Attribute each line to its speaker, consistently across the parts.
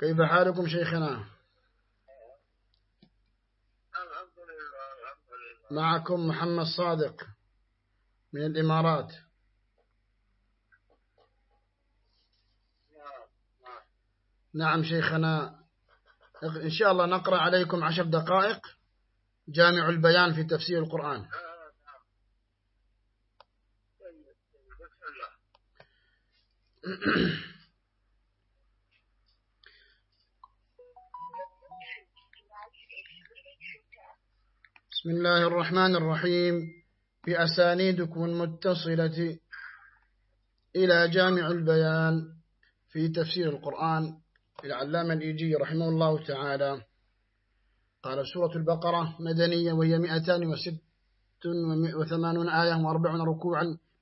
Speaker 1: كيف حالكم شيخنا؟ معكم محمد صادق من الإمارات. نعم شيخنا. إن شاء الله نقرأ عليكم عشر دقائق جامع البيان في تفسير القرآن. بسم الله الرحمن الرحيم. بأسانيدكم المتصلة إلى جامع البيان في تفسير القرآن العلامة الإيجي رحمه الله تعالى. قال سورة البقرة مدنية وهي 286 آية و40 ركوعا.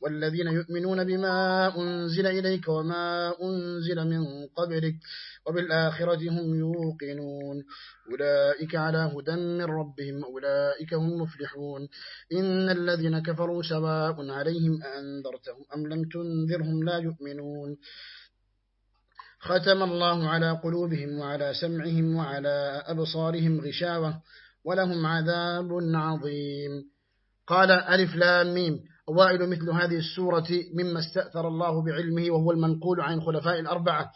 Speaker 1: والذين يؤمنون بما أنزل إليك وما أنزل من قبلك وبالآخرة هم يوقنون. أولئك على هدى من ربهم أولئك هم مفلحون إن الذين كفروا سواء عليهم أنذرتهم أم لم تنذرهم لا يؤمنون. ختم الله على قلوبهم وعلى سمعهم وعلى أبصارهم غشاوة ولهم عذاب عظيم. قال ألف لام ميم. أوائل مثل هذه السورة مما استأثر الله بعلمه وهو المنقول عن خلفاء الأربعة.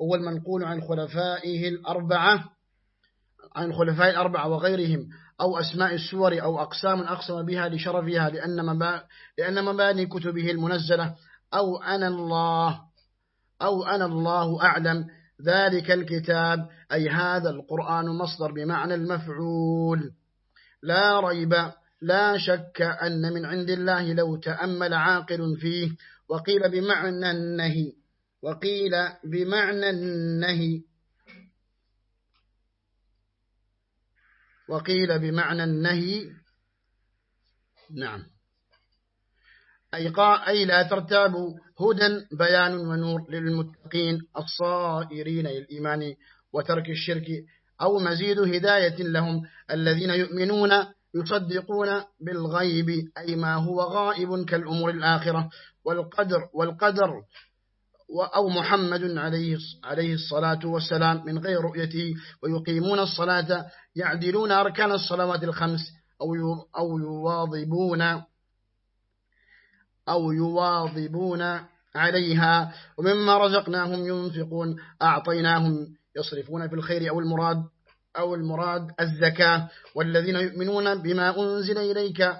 Speaker 1: وهو المنقول عن خلفائه الأربعة عن خلفاء الأربعة وغيرهم أو أسماء السور أو أقسام أقسم بها لشرفها لأن مباني كتبه المنزلة. أو أنا الله أو أنا الله أعلم. ذلك الكتاب أي هذا القرآن مصدر بمعنى المفعول. لا ريب لا شك أن من عند الله لو تأمل عاقل فيه وقيل بمعنى النهي وقيل بمعنى النهي وقيل بمعنى النهي نعم. أي, أي لا ترتابوا هدى بيان ونور للمتقين الصائرين للإيمان وترك الشرك أو مزيد هداية لهم الذين يؤمنون يصدقون بالغيب أي ما هو غائب كالأمور الآخرة. والقدر والقدر أو محمد عليه الصلاة والسلام من غير رؤيته. ويقيمون الصلاة يعدلون أركان الصلوات الخمس. أو يواظبون أو يواظبون عليها. ومما رزقناهم ينفقون أعطيناهم يصرفون في الخير أو المراد. أو المراد الزكاة والذين يؤمنون بما أنزل إليك.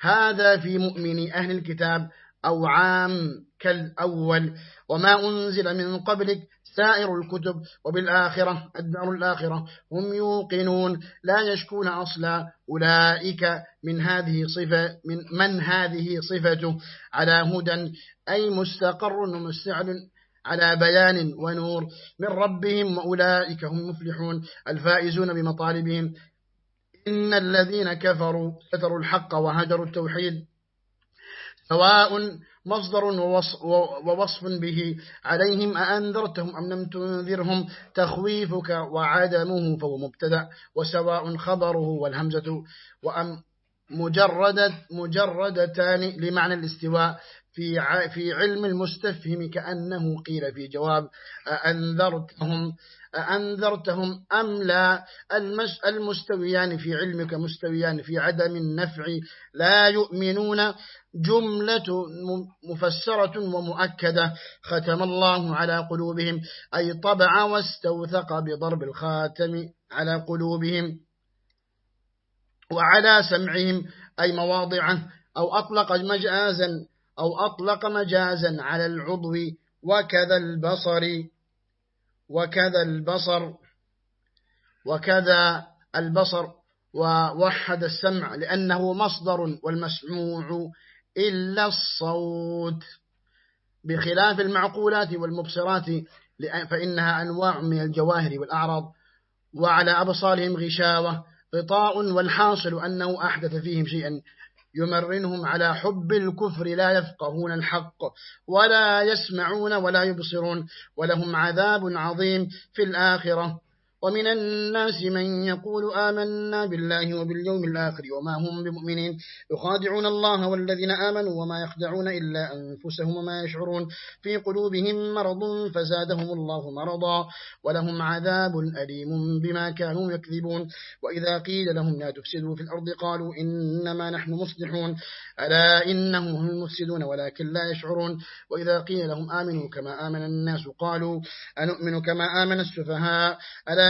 Speaker 1: هذا في مؤمن أهل الكتاب أو عام كالأول. وما أنزل من قبلك سائر الكتب وبالآخرة الدار الآخرة هم يوقنون. لا يشكون أصلا أولئك من هذه صفة من, من هذه صفته. على هدى أي مستقر ومستعل على بيان ونور. من ربهم وأولئك هم مفلحون. الفائزون بمطالبهم. إن الذين كفروا ستروا الحق وهجروا التوحيد. سواء مصدر ووصف به عليهم أأنذرتهم أم لم تنذرهم؟ تخويفك وعدمه فهو مبتدأ. وسواء خبره والهمزة. وأم مجردتان لمعنى الاستواء. في في علم المستفهم كأنه قيل في جواب أنذرتهم أنذرتهم أم لا؟ المستويان في علمك مستويان في عدم النفع لا يؤمنون. جملة مفسرة ومؤكدة ختم الله على قلوبهم أي طبع واستوثق بضرب الخاتم على قلوبهم وعلى سمعهم أي مواضعه أو أطلق مجازا أو أطلق مجازا على العضو وكذا البصر وكذا البصر وكذا البصر ووحد السمع لأنه مصدر والمسموع إلا الصوت. بخلاف المعقولات والمبصرات فإنها أنواع من الجواهر والأعراض وعلى أبصارهم غشاوة غطاء والحاصل أنه أحدث فيهم شيئا. يمرنهم على حب الكفر لا يفقهون الحق ولا يسمعون ولا يبصرون ولهم عذاب عظيم في الآخرة. ومن الناس من يقول آمنا بالله وباليوم الآخر وما هم بمؤمنين. يخادعون الله والذين آمنوا وما يخدعون إلا أنفسهم وما يشعرون. في قلوبهم مرض فزادهم الله مرضا ولهم عذاب أليم بما كانوا يكذبون. وإذا قيل لهم لا تفسدوا في الأرض قالوا إنما نحن مصلحون. ألا إنهم هم المفسدون ولكن لا يشعرون. وإذا قيل لهم آمنوا كما آمن الناس قالوا أنؤمن كما آمن السفهاء. ألا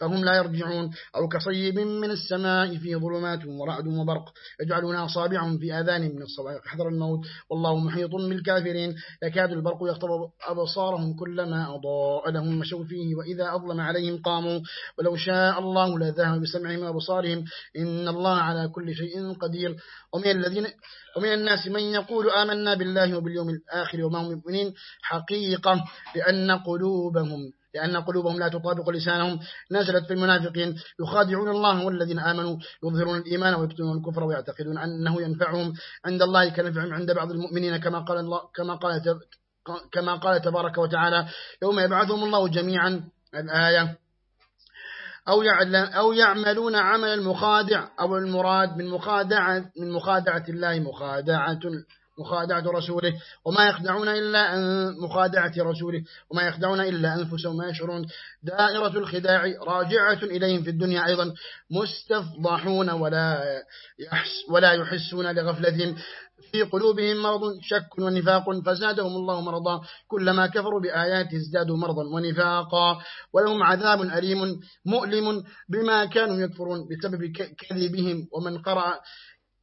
Speaker 1: فهم لا يرجعون أو كصيب من السماء في ظلمات ورعد وبرق يجعلون أصابعهم في آذان من الصواعق حذر الموت. والله محيط بالكافرين. يكاد البرق يخطب أبصارهم كلما أضاء لهم مشوا فيه وإذا أظلم عليهم قاموا. ولو شاء الله لذهب بسمعهم وأبصارهم إن الله على كل شيء قدير. ومن الذين ومن الناس من يقول آمنا بالله وباليوم الآخر وما هم مؤمنين حقيقة لأن قلوبهم لأن قلوبهم لا تطابق لسانهم نزلت في المنافقين يخادعون الله والذين آمنوا يظهرون الإيمان ويكتمون الكفر ويعتقدون أنه ينفعهم. عند الله كنفعهم عند بعض المؤمنين كما قال الله كما قال كما قال تبارك وتعالى يوم يبعثهم الله جميعا الآية أو أو يعملون عمل المخادع أو المراد من مخادعة من مخادعة الله مخادعة مخادعة رسوله وما يخدعون إلا أن مخادعة رسوله وما يخدعون إلا أنفسهم ما يشعرون دائرة الخداع راجعة إليهم في الدنيا أيضا مستفضحون ولا يحس ولا يحسون لغفلتهم في قلوبهم مرض شك ونفاق فزادهم الله مرضا. كلما كفروا بآيات ازدادوا مرضا ونفاقا. ولهم عذاب أليم مؤلم بما كانوا يكفرون بسبب كذبهم. ومن قرأ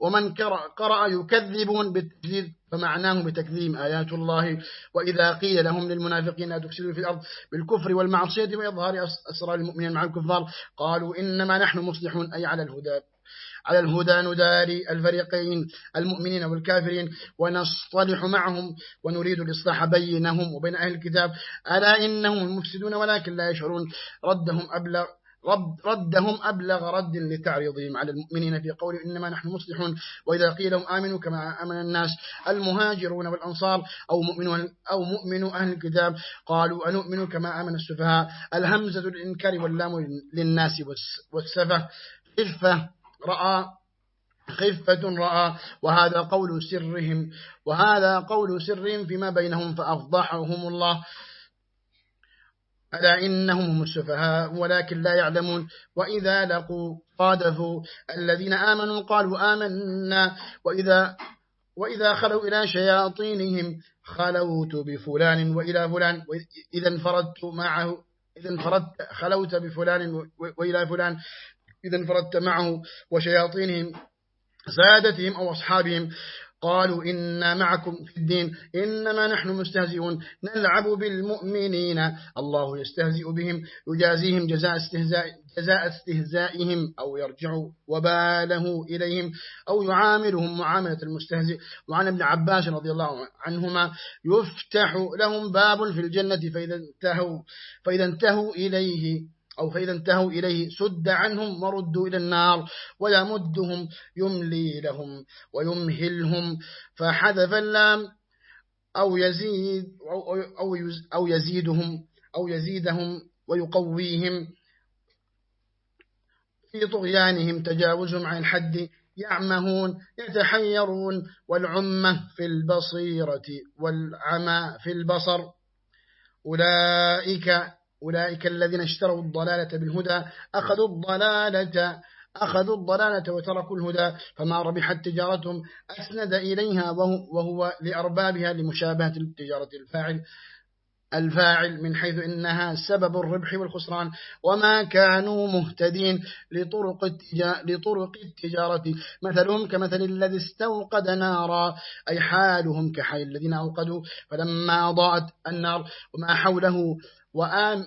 Speaker 1: ومن قرأ يكذبون بالتكذيب فمعناه بتكذيب آيات الله. وإذا قيل لهم للمنافقين لا تفسدوا في الأرض بالكفر والمعصية وإظهار أسرار المؤمنين مع الكفار قالوا إنما نحن مصلحون أي على الهدى. على الهدى نداري الفريقين المؤمنين والكافرين ونصطلح معهم ونريد الإصلاح بينهم وبين أهل الكتاب. ألا إنهم المفسدون ولكن لا يشعرون. ردهم أبلغ رد ردهم أبلغ رد لتعريضهم على المؤمنين في قول إنما نحن مصلحون. وإذا قيل لهم آمنوا كما آمن الناس المهاجرون والأنصار أو مؤمنوا أو مؤمنوا أهل الكتاب قالوا أنؤمن كما آمن السفهاء. الهمزة الإنكار واللام للناس والسفه. خفة رأى خفة رأى. وهذا قول سرهم وهذا قول سرهم فيما بينهم فأفضحهم الله. ألا إنهم هم السفهاء ولكن لا يعلمون. وإذا لقوا قادفوا. الذين آمنوا قالوا آمنا. وإذا وإذا خلوا إلى شياطينهم خلوت بفلان وإلى فلان. إذا انفردت معه إذا انفردت خلوت بفلان وإلى فلان. إذا انفردت معه وشياطينهم سادتهم أو أصحابهم. قالوا إنا معكم في الدين إنما نحن مستهزئون نلعب بالمؤمنين. الله يستهزئ بهم يجازيهم جزاء استهزاء جزاء استهزائهم أو يرجع وباله إليهم أو يعاملهم معاملة المستهزئ. وعن ابن عباس رضي الله عنهما يفتح لهم باب في الجنة فإذا انتهوا, فإذا انتهوا إليه. أو فإذا انتهوا إليه سد عنهم وردوا إلى النار ويمدهم يملي لهم ويمهلهم فحذف اللام أو يزيد أو, أو يزيدهم أو يزيدهم ويقويهم في طغيانهم تجاوزهم عن الحد يعمهون يتحيرون والعمة في البصيرة والعمى في البصر أولئك أولئك الذين اشتروا الضلالة بالهدى أخذوا الضلالة أخذوا الضلالة وتركوا الهدى فما ربحت تجارتهم أسند إليها وهو, وهو لأربابها لمشابهة التجارة الفاعل الفاعل من حيث إنها سبب الربح والخسران وما كانوا مهتدين لطرق, لطرق التجارة. مثلهم كمثل الذي استوقد نارا أي حالهم كحال الذين أوقدوا فلما أضاءت النار وما حوله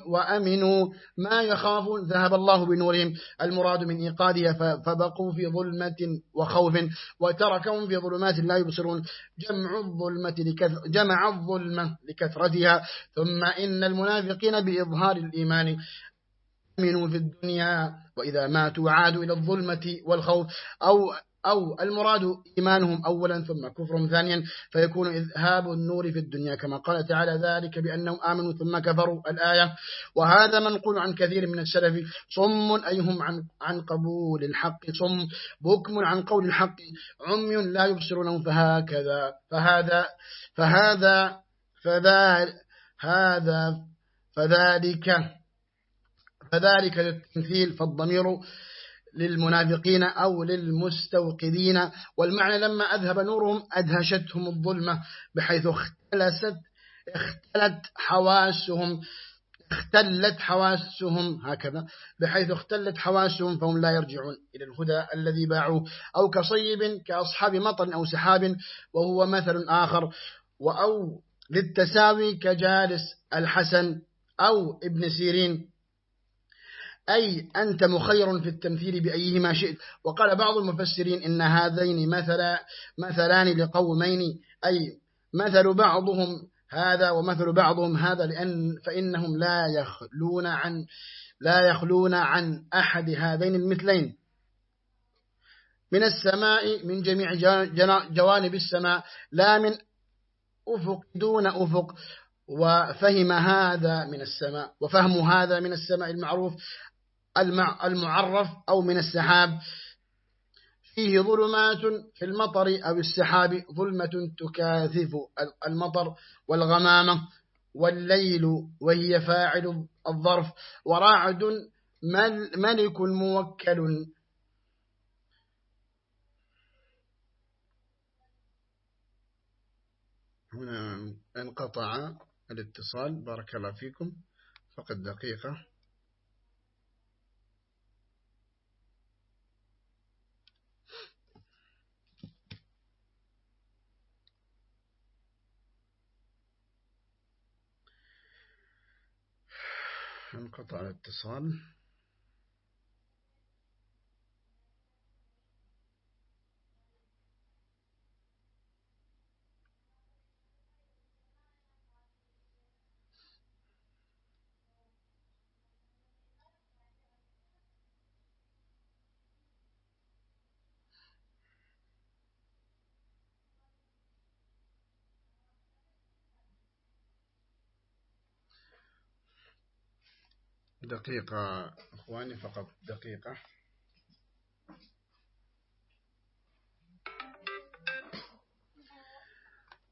Speaker 1: وأمنوا ما يخافون ذهب الله بنورهم. المراد من إيقادها فبقوا في ظلمة وخوف وتركهم في ظلمات لا يبصرون. جمع الظلمة جمع الظلمة لكثرتها. ثم إن المنافقين بإظهار الإيمان أمنوا في الدنيا. وإذا ماتوا عادوا إلى الظلمة والخوف. أو أو المراد إيمانهم أولا ثم كفرهم ثانيا فيكون إذهاب النور في الدنيا كما قال تعالى ذلك بأنهم آمنوا ثم كفروا الآية. وهذا منقول عن كثير من السلف. صم أيهم عن, عن قبول الحق. صم بكم عن قول الحق. عمي لا يبصرونه. فهكذا فهذا فهذا فذا هذا فذلك فذلك للتمثيل. فالضمير للمنافقين أو للمستوقدين. والمعنى لما أذهب نورهم أدهشتهم الظلمة بحيث اختلست اختلت حواسهم اختلت حواسهم هكذا. بحيث اختلت حواسهم فهم لا يرجعون إلى الهدى الذي باعوه. أو كصيب كأصحاب مطر أو سحاب وهو مثل آخر. وأو للتساوي كجالس الحسن أو ابن سيرين. أي أنت مخير في التمثيل بأيهما شئت. وقال بعض المفسرين إن هذين مثلا مثلان لقومين أي مثل بعضهم هذا ومثل بعضهم هذا لأن فإنهم لا يخلون عن لا يخلون عن أحد هذين المثلين. من السماء من جميع جوانب السماء لا من أفق دون أفق. وفهم هذا من السماء وفهم هذا من السماء المعروف. المعرف أو من السحاب. فيه ظلمات في المطر أو السحاب ظلمة تكاثف المطر والغمامة والليل وهي فاعل الظرف. وراعد ملك موكل. هنا انقطع الاتصال. بارك الله فيكم. فقط دقيقة. انقطع الاتصال. دقيقة أخواني فقط دقيقة.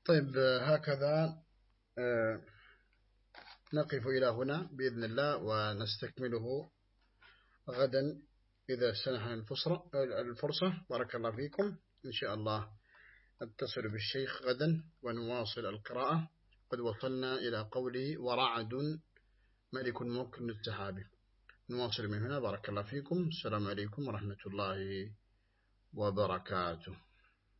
Speaker 1: طيب هكذا آه، نقف إلى هنا بإذن الله ونستكمله غدا إذا سنحنا الفرصة. بارك الله فيكم. إن شاء الله نتصل بالشيخ غدا ونواصل القراءة. قد وصلنا إلى قوله ورعد ملك ممكن السحابي نواصل من هنا. بارك الله فيكم. السلام عليكم ورحمة الله وبركاته.